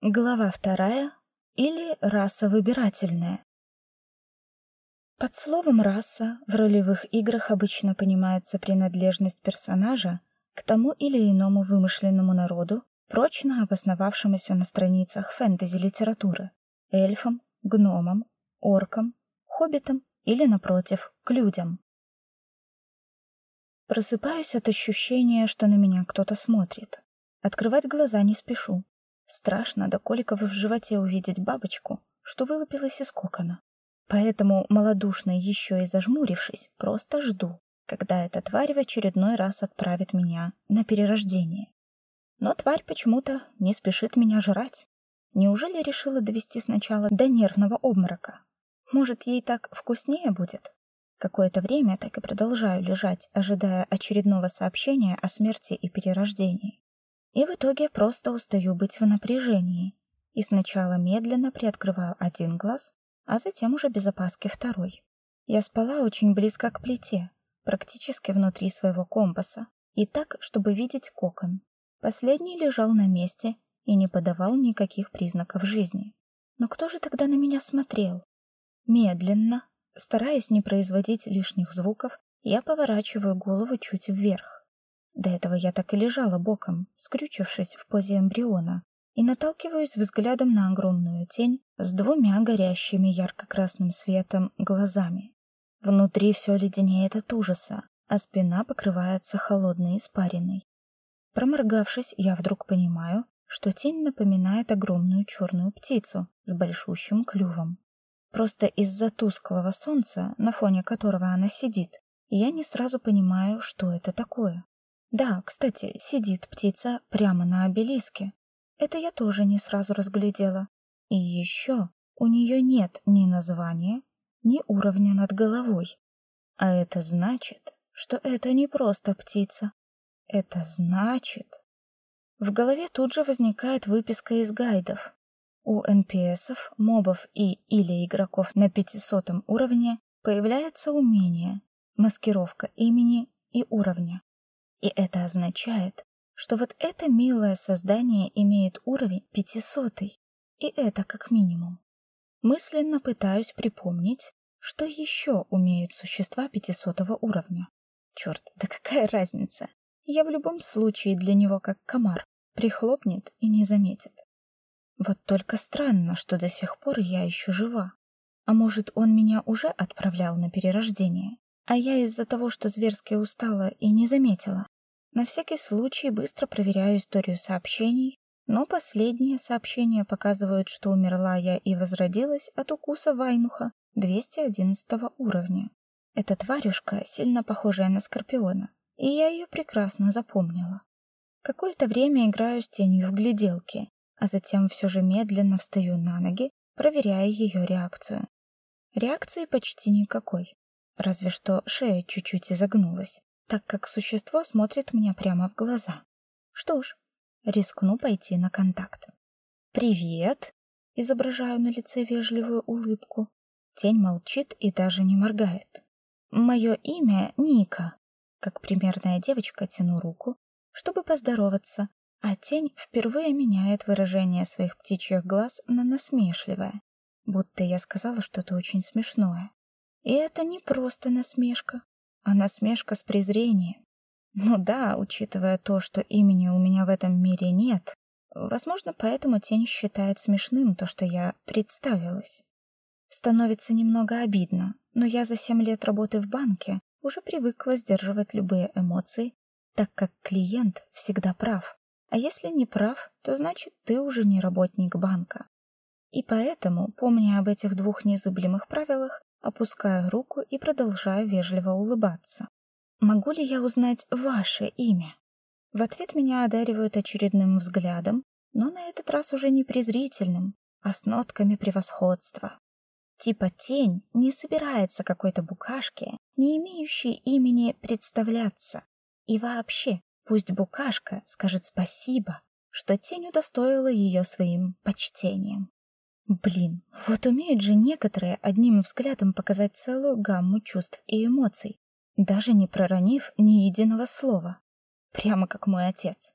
Глава вторая или раса выбирательная. Под словом раса в ролевых играх обычно понимается принадлежность персонажа к тому или иному вымышленному народу, прочно обосновавшемуся на страницах фэнтези-литературы: эльфам, гномам, оркам, хоббитам или напротив, к людям. Просыпаюсь от ощущения, что на меня кто-то смотрит. Открывать глаза не спешу. Страшно до коликов в животе увидеть бабочку, что вылупилась из кокона. Поэтому, малодушно еще и зажмурившись, просто жду, когда эта тварь в очередной раз отправит меня на перерождение. Но тварь почему-то не спешит меня жрать. Неужели решила довести сначала до нервного обморока? Может, ей так вкуснее будет? Какое-то время так и продолжаю лежать, ожидая очередного сообщения о смерти и перерождении. И в итоге просто устаю быть в напряжении. И сначала медленно приоткрываю один глаз, а затем уже без опаски второй. Я спала очень близко к плите, практически внутри своего компаса, и так, чтобы видеть кокон. Последний лежал на месте и не подавал никаких признаков жизни. Но кто же тогда на меня смотрел? Медленно, стараясь не производить лишних звуков, я поворачиваю голову чуть вверх. До этого я так и лежала боком, скрючившись в позе эмбриона, и наталкиваюсь взглядом на огромную тень с двумя горящими ярко-красным светом глазами. Внутри все леденеет от ужаса, а спина покрывается холодной испариной. Проморгавшись, я вдруг понимаю, что тень напоминает огромную черную птицу с большущим клювом. Просто из-за тусклого солнца, на фоне которого она сидит, я не сразу понимаю, что это такое. Да, кстати, сидит птица прямо на обелиске. Это я тоже не сразу разглядела. И еще у нее нет ни названия, ни уровня над головой. А это значит, что это не просто птица. Это значит... В голове тут же возникает выписка из гайдов. У НПСов, мобов и или игроков на 500 уровне появляется умение маскировка имени и уровня. И это означает, что вот это милое создание имеет уровень пятисотый, и это как минимум. Мысленно пытаюсь припомнить, что еще умеют существа пятисотого уровня. Черт, да какая разница? Я в любом случае для него как комар, прихлопнет и не заметит. Вот только странно, что до сих пор я еще жива. А может, он меня уже отправлял на перерождение? А я из-за того, что зверски устала и не заметила. На всякий случай быстро проверяю историю сообщений, но последние сообщения показывают, что умерла я и возродилась от укуса Вайнуха 211 уровня. Эта тварюшка сильно похожая на скорпиона, и я ее прекрасно запомнила. Какое-то время играю с тенью в гляделки, а затем все же медленно встаю на ноги, проверяя ее реакцию. Реакции почти никакой разве что шея чуть-чуть изогнулась, так как существо смотрит мне прямо в глаза. Что ж, рискну пойти на контакт. «Привет!» — изображаю на лице вежливую улыбку. Тень молчит и даже не моргает. «Мое имя Ника». Как примерная девочка тяну руку, чтобы поздороваться, а тень впервые меняет выражение своих птичьих глаз на насмешливое, будто я сказала что-то очень смешное. И это не просто насмешка, а насмешка с презрением. Ну да, учитывая то, что имени у меня в этом мире нет, возможно, поэтому тень считает смешным то, что я представилась. Становится немного обидно, но я за семь лет работы в банке уже привыкла сдерживать любые эмоции, так как клиент всегда прав. А если не прав, то значит, ты уже не работник банка. И поэтому, помня об этих двух незыблемых правилах, Опускаю руку и продолжаю вежливо улыбаться. Могу ли я узнать ваше имя? В ответ меня одаривают очередным взглядом, но на этот раз уже не презрительным, а с нотками превосходства. Типа тень не собирается какой-то букашке, не имеющей имени, представляться. И вообще, пусть букашка скажет спасибо, что тень удостоила ее своим почтением. Блин, вот умеют же некоторые одним взглядом показать целую гамму чувств и эмоций, даже не проронив ни единого слова. Прямо как мой отец.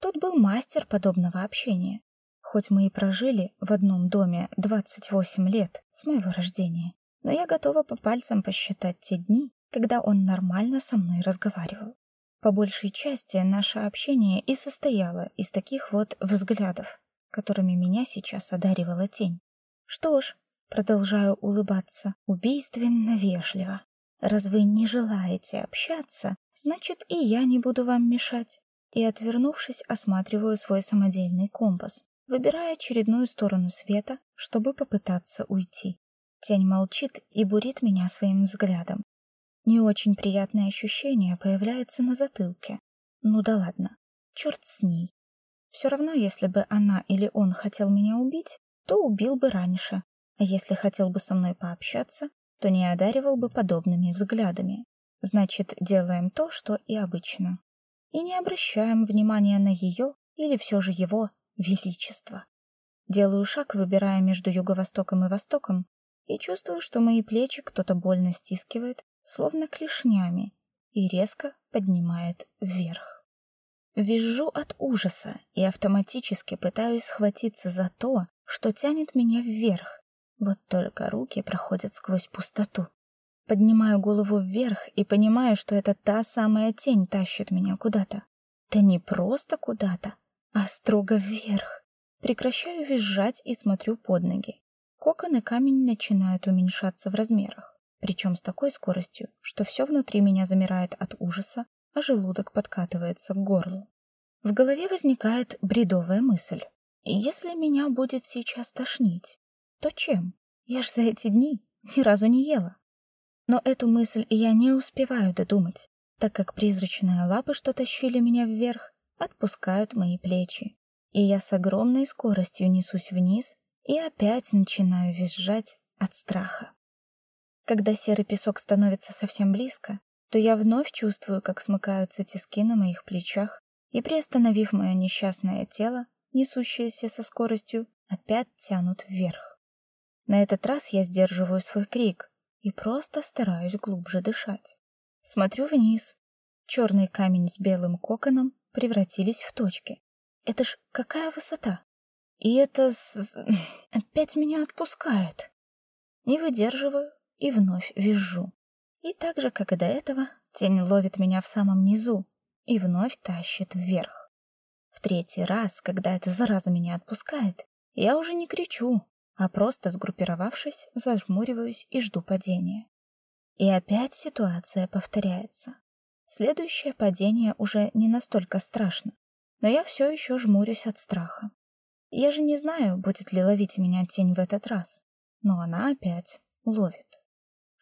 Тот был мастер подобного общения. хоть мы и прожили в одном доме 28 лет с моего рождения, но я готова по пальцам посчитать те дни, когда он нормально со мной разговаривал. По большей части наше общение и состояло из таких вот взглядов, которыми меня сейчас одаривала тень. Что ж, продолжаю улыбаться, убийственно вежливо. Раз вы не желаете общаться, значит и я не буду вам мешать. И, отвернувшись, осматриваю свой самодельный компас, выбирая очередную сторону света, чтобы попытаться уйти. Тень молчит и бурит меня своим взглядом. Не очень приятное ощущение появляется на затылке. Ну да ладно, черт с ней. Все равно, если бы она или он хотел меня убить, то убил бы раньше, а если хотел бы со мной пообщаться, то не одаривал бы подобными взглядами. Значит, делаем то, что и обычно. И не обращаем внимания на ее или все же его величество. Делаю шаг, выбирая между юго-востоком и востоком, и чувствую, что мои плечи кто-то больно стискивает, словно клешнями, и резко поднимает вверх. Визжу от ужаса и автоматически пытаюсь схватиться за то, что тянет меня вверх, вот только руки проходят сквозь пустоту. Поднимаю голову вверх и понимаю, что это та самая тень тащит меня куда-то. Да не просто куда-то, а строго вверх. Прекращаю визжать и смотрю под ноги. Кокон и камень начинают уменьшаться в размерах, причем с такой скоростью, что все внутри меня замирает от ужаса, а желудок подкатывается к горлу. В голове возникает бредовая мысль. Если меня будет сейчас тошнить, то чем? Я ж за эти дни ни разу не ела. Но эту мысль я не успеваю додумать, так как призрачные лапы, что тащили меня вверх, отпускают мои плечи, и я с огромной скоростью несусь вниз и опять начинаю визжать от страха. Когда серый песок становится совсем близко, то я вновь чувствую, как смыкаются тиски на моих плечах, и приостановив мое несчастное тело, несущееся со скоростью, опять тянут вверх. На этот раз я сдерживаю свой крик и просто стараюсь глубже дышать. Смотрю вниз. Черный камень с белым коконом превратились в точки. Это ж какая высота! И это с... опять меня отпускает. Не выдерживаю и вновь визжу. И так же, как и до этого, тень ловит меня в самом низу и вновь тащит вверх. В третий раз, когда эта зараза меня отпускает, я уже не кричу, а просто сгруппировавшись, зажмуриваюсь и жду падения. И опять ситуация повторяется. Следующее падение уже не настолько страшно, но я все еще жмурюсь от страха. Я же не знаю, будет ли ловить меня тень в этот раз, но она опять ловит.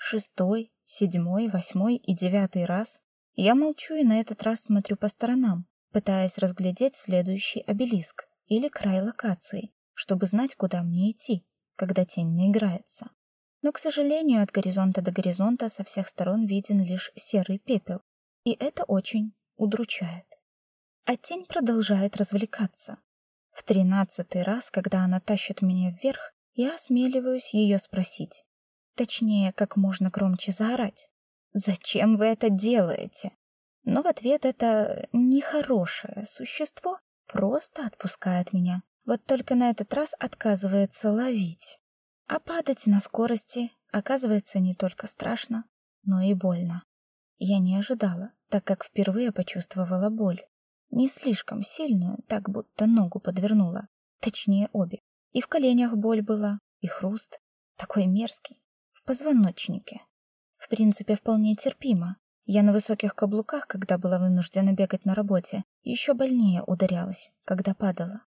Шестой, седьмой, восьмой и девятый раз я молчу и на этот раз смотрю по сторонам, пытаясь разглядеть следующий обелиск или край локации, чтобы знать, куда мне идти, когда тень наиграется. Но, к сожалению, от горизонта до горизонта со всех сторон виден лишь серый пепел, и это очень удручает. А тень продолжает развлекаться. В тринадцатый раз, когда она тащит меня вверх, я осмеливаюсь ее спросить. Точнее, как можно громче заорать. «Зачем вы это делаете?» Но в ответ это нехорошее существо просто отпускает меня, вот только на этот раз отказывается ловить. А падать на скорости оказывается не только страшно, но и больно. Я не ожидала, так как впервые почувствовала боль. Не слишком сильную, так будто ногу подвернула. Точнее, обе. И в коленях боль была, и хруст. Такой мерзкий. Позвоночнике. В принципе, вполне терпимо. Я на высоких каблуках, когда была вынуждена бегать на работе, еще больнее ударялась, когда падала.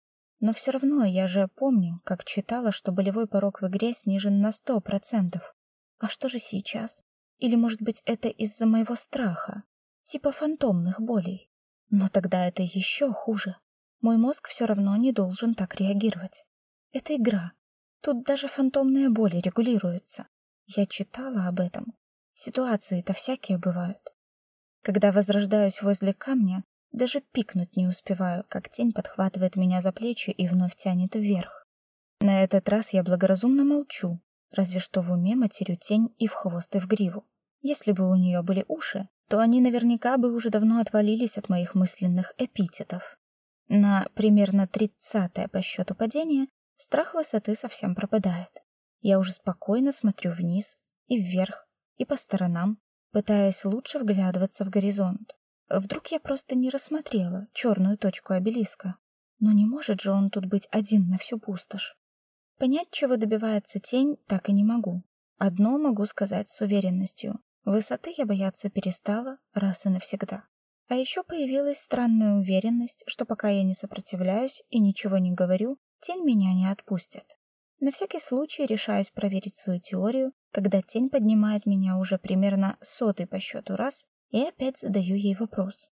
Но все равно я же помню, как читала, что болевой порог в игре снижен на сто процентов. А что же сейчас? Или, может быть, это из-за моего страха? Типа фантомных болей. Но тогда это еще хуже. Мой мозг все равно не должен так реагировать. Это игра. Тут даже фантомные боли регулируются. Я читала об этом. Ситуации-то всякие бывают. Когда возрождаюсь возле камня, даже пикнуть не успеваю, как тень подхватывает меня за плечи и вновь тянет вверх. На этот раз я благоразумно молчу, разве что в уме матерю тень и в хвост, и в гриву. Если бы у нее были уши, то они наверняка бы уже давно отвалились от моих мысленных эпитетов. На примерно тридцатое по счету падение страх высоты совсем пропадает. Я уже спокойно смотрю вниз и вверх, и по сторонам, пытаясь лучше вглядываться в горизонт. Вдруг я просто не рассмотрела черную точку обелиска. Но не может же он тут быть один на всю пустошь. Понять, чего добивается тень, так и не могу. Одно могу сказать с уверенностью. Высоты я бояться перестала раз и навсегда. А еще появилась странная уверенность, что пока я не сопротивляюсь и ничего не говорю, тень меня не отпустит. На всякий случай решаюсь проверить свою теорию, когда тень поднимает меня уже примерно сотый по счету раз, и опять задаю ей вопрос.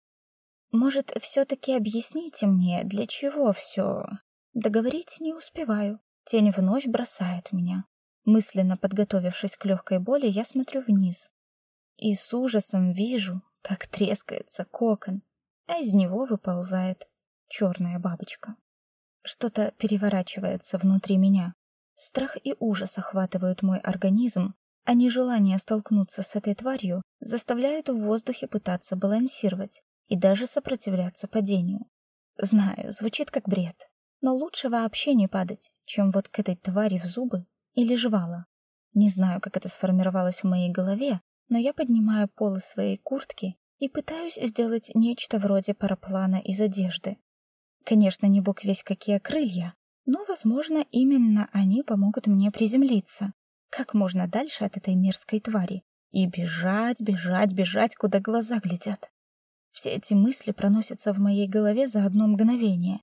Может, все-таки объясните мне, для чего все? Договорить не успеваю. Тень вновь бросает меня. Мысленно подготовившись к легкой боли, я смотрю вниз. И с ужасом вижу, как трескается кокон, а из него выползает черная бабочка. Что-то переворачивается внутри меня. Страх и ужас охватывают мой организм, а нежелание столкнуться с этой тварью заставляют в воздухе пытаться балансировать и даже сопротивляться падению. Знаю, звучит как бред, но лучше вообще не падать, чем вот к этой твари в зубы или жвала. Не знаю, как это сформировалось в моей голове, но я поднимаю полы своей куртки и пытаюсь сделать нечто вроде параплана из одежды. Конечно, не бог весь какие крылья, но, возможно, именно они помогут мне приземлиться как можно дальше от этой мерзкой твари и бежать, бежать, бежать, куда глаза глядят. Все эти мысли проносятся в моей голове за одно мгновение.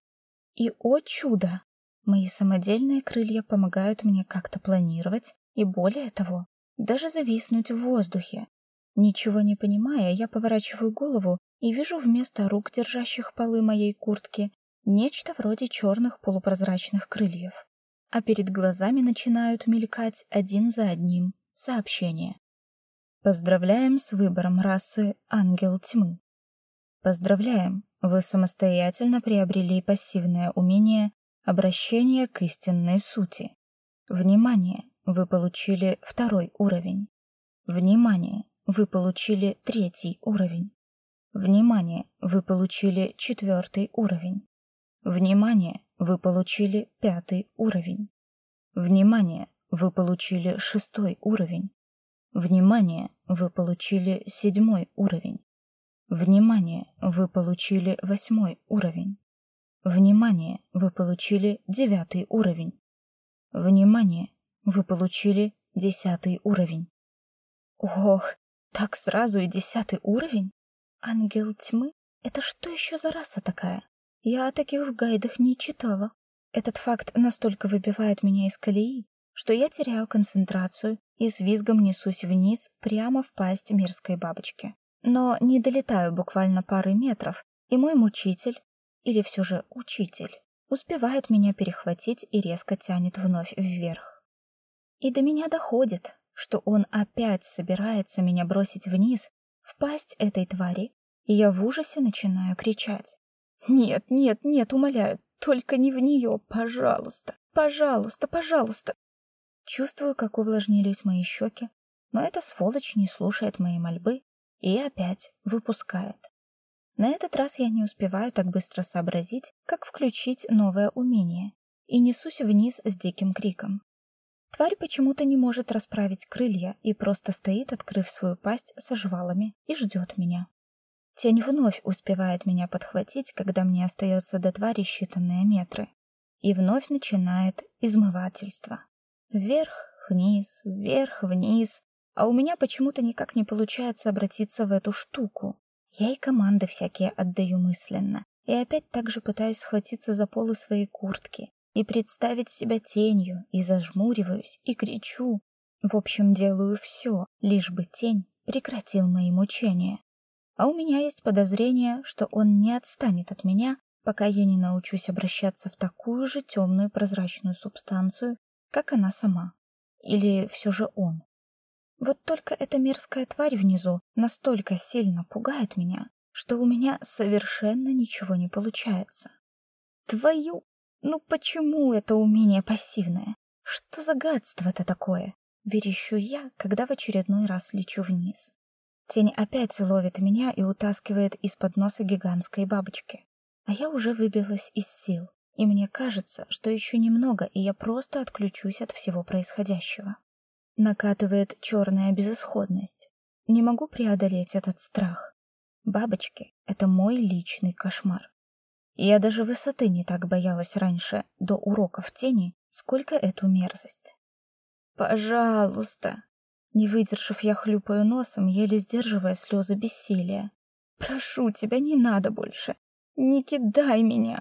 И, о чудо, мои самодельные крылья помогают мне как-то планировать и, более того, даже зависнуть в воздухе. Ничего не понимая, я поворачиваю голову и вижу вместо рук, держащих полы моей куртки, Нечто вроде черных полупрозрачных крыльев. А перед глазами начинают мелькать один за одним сообщения. Поздравляем с выбором расы Ангел Тьмы. Поздравляем, вы самостоятельно приобрели пассивное умение обращения к истинной сути. Внимание, вы получили второй уровень. Внимание, вы получили третий уровень. Внимание, вы получили четвертый уровень. Внимание, вы получили пятый уровень. Внимание, вы получили шестой уровень. Внимание, вы получили седьмой уровень. Внимание, вы получили восьмой уровень. Внимание, вы получили девятый уровень. Внимание, вы получили десятый уровень. Ох, так сразу и десятый уровень? Ангел тьмы? Это что еще за раса такая? Я о таких в гайдах не читала. Этот факт настолько выбивает меня из колеи, что я теряю концентрацию и с визгом несусь вниз прямо в пасть мерзкой бабочки. Но не долетаю буквально пары метров, и мой мучитель, или все же учитель, успевает меня перехватить и резко тянет вновь вверх. И до меня доходит, что он опять собирается меня бросить вниз, в пасть этой твари, и я в ужасе начинаю кричать. Нет, нет, нет, умоляю, только не в нее, пожалуйста. Пожалуйста, пожалуйста. Чувствую, как увлажнились мои щеки, но эта сволочь не слушает моей мольбы и опять выпускает. На этот раз я не успеваю так быстро сообразить, как включить новое умение, и несусь вниз с диким криком. Тварь почему-то не может расправить крылья и просто стоит, открыв свою пасть со жвалами, и ждет меня. Тень вновь успевает меня подхватить, когда мне остается до твари считанные метры, и вновь начинает измывательство. Вверх, вниз, вверх, вниз, а у меня почему-то никак не получается обратиться в эту штуку. Я и команды всякие отдаю мысленно, и опять так же пытаюсь схватиться за полы своей куртки и представить себя тенью, и зажмуриваюсь, и кричу. В общем, делаю все, лишь бы тень прекратил мои мучения. А у меня есть подозрение, что он не отстанет от меня, пока я не научусь обращаться в такую же темную прозрачную субстанцию, как она сама. Или все же он. Вот только эта мерзкая тварь внизу настолько сильно пугает меня, что у меня совершенно ничего не получается. Твою... Ну почему это умение пассивное? Что за гадство это такое? Верещу я, когда в очередной раз лечу вниз. Тень опять ловит меня и утаскивает из-под носа гигантской бабочки. А я уже выбилась из сил, и мне кажется, что еще немного, и я просто отключусь от всего происходящего. Накатывает черная безысходность. Не могу преодолеть этот страх. Бабочки — это мой личный кошмар. Я даже высоты не так боялась раньше, до уроков тени, сколько эту мерзость. «Пожалуйста!» Не выдержав, я хлюпаю носом, еле сдерживая слезы бессилия. «Прошу тебя, не надо больше! Не кидай меня!»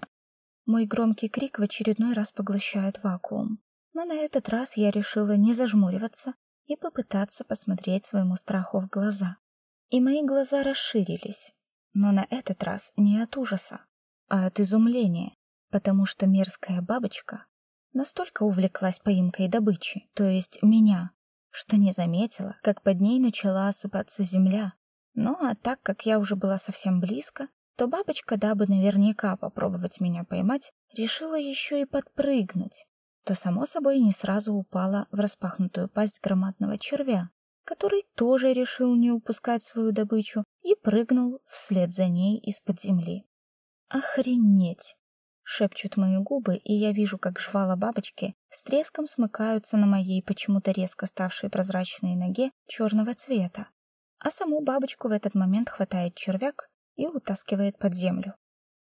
Мой громкий крик в очередной раз поглощает вакуум. Но на этот раз я решила не зажмуриваться и попытаться посмотреть своему страху в глаза. И мои глаза расширились, но на этот раз не от ужаса, а от изумления, потому что мерзкая бабочка настолько увлеклась поимкой добычи, то есть меня, что не заметила, как под ней начала осыпаться земля. Ну а так как я уже была совсем близко, то бабочка, дабы наверняка попробовать меня поймать, решила еще и подпрыгнуть, то само собой не сразу упала в распахнутую пасть громадного червя, который тоже решил не упускать свою добычу и прыгнул вслед за ней из-под земли. Охренеть! Шепчут мои губы, и я вижу, как жвала бабочки с треском смыкаются на моей почему-то резко ставшей прозрачной ноге черного цвета. А саму бабочку в этот момент хватает червяк и утаскивает под землю.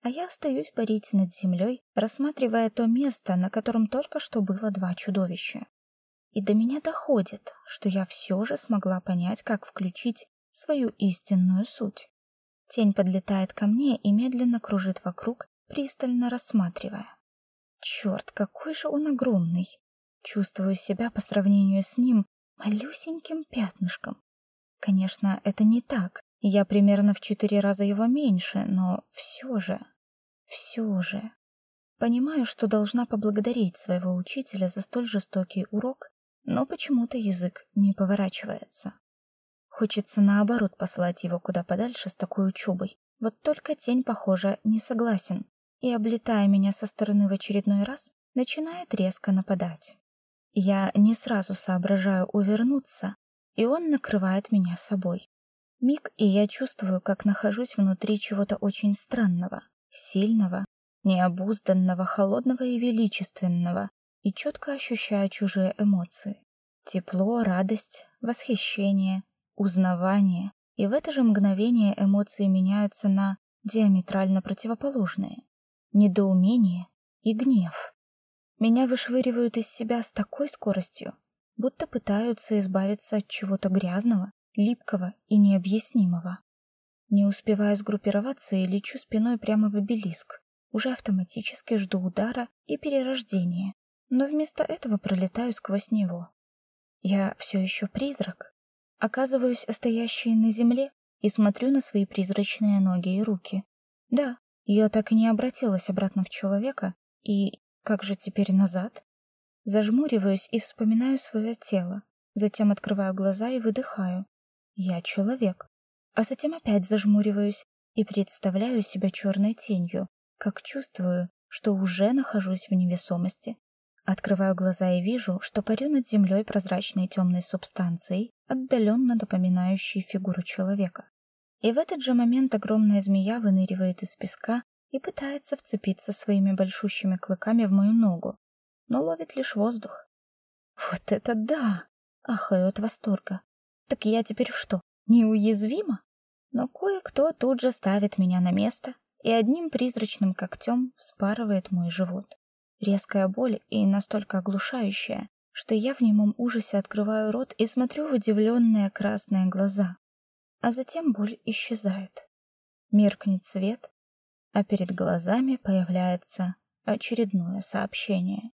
А я остаюсь парить над землей, рассматривая то место, на котором только что было два чудовища. И до меня доходит, что я все же смогла понять, как включить свою истинную суть. Тень подлетает ко мне и медленно кружит вокруг, пристально рассматривая. Черт, какой же он огромный! Чувствую себя по сравнению с ним малюсеньким пятнышком. Конечно, это не так. Я примерно в четыре раза его меньше, но все же, все же. Понимаю, что должна поблагодарить своего учителя за столь жестокий урок, но почему-то язык не поворачивается. Хочется наоборот послать его куда подальше с такой учебой. Вот только тень, похоже, не согласен и, облетая меня со стороны в очередной раз, начинает резко нападать. Я не сразу соображаю увернуться, и он накрывает меня собой. Миг, и я чувствую, как нахожусь внутри чего-то очень странного, сильного, необузданного, холодного и величественного, и четко ощущаю чужие эмоции. Тепло, радость, восхищение, узнавание. И в это же мгновение эмоции меняются на диаметрально противоположные недоумение и гнев. Меня вышвыривают из себя с такой скоростью, будто пытаются избавиться от чего-то грязного, липкого и необъяснимого. Не успеваю сгруппироваться и лечу спиной прямо в обелиск. Уже автоматически жду удара и перерождения, но вместо этого пролетаю сквозь него. Я все еще призрак. Оказываюсь стоящей на земле и смотрю на свои призрачные ноги и руки. Да, я так и не обратилась обратно в человека, и как же теперь назад? Зажмуриваюсь и вспоминаю свое тело, затем открываю глаза и выдыхаю. Я человек. А затем опять зажмуриваюсь и представляю себя черной тенью, как чувствую, что уже нахожусь в невесомости. Открываю глаза и вижу, что парю над землей прозрачной темной субстанцией, отдаленно напоминающей фигуру человека. И в этот же момент огромная змея выныривает из песка и пытается вцепиться своими большущими клыками в мою ногу, но ловит лишь воздух. Вот это да! Ахаю от восторга. Так я теперь что, неуязвима? Но кое-кто тут же ставит меня на место и одним призрачным когтем вспарывает мой живот. Резкая боль и настолько оглушающая, что я в немом ужасе открываю рот и смотрю в удивленные красные глаза а затем боль исчезает. Меркнет свет, а перед глазами появляется очередное сообщение.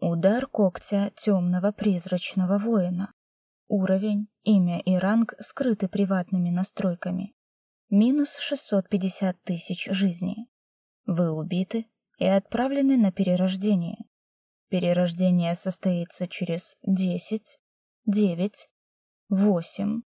Удар когтя темного призрачного воина. Уровень, имя и ранг скрыты приватными настройками. Минус 650 тысяч жизней. Вы убиты и отправлены на перерождение. Перерождение состоится через 10, 9, 8,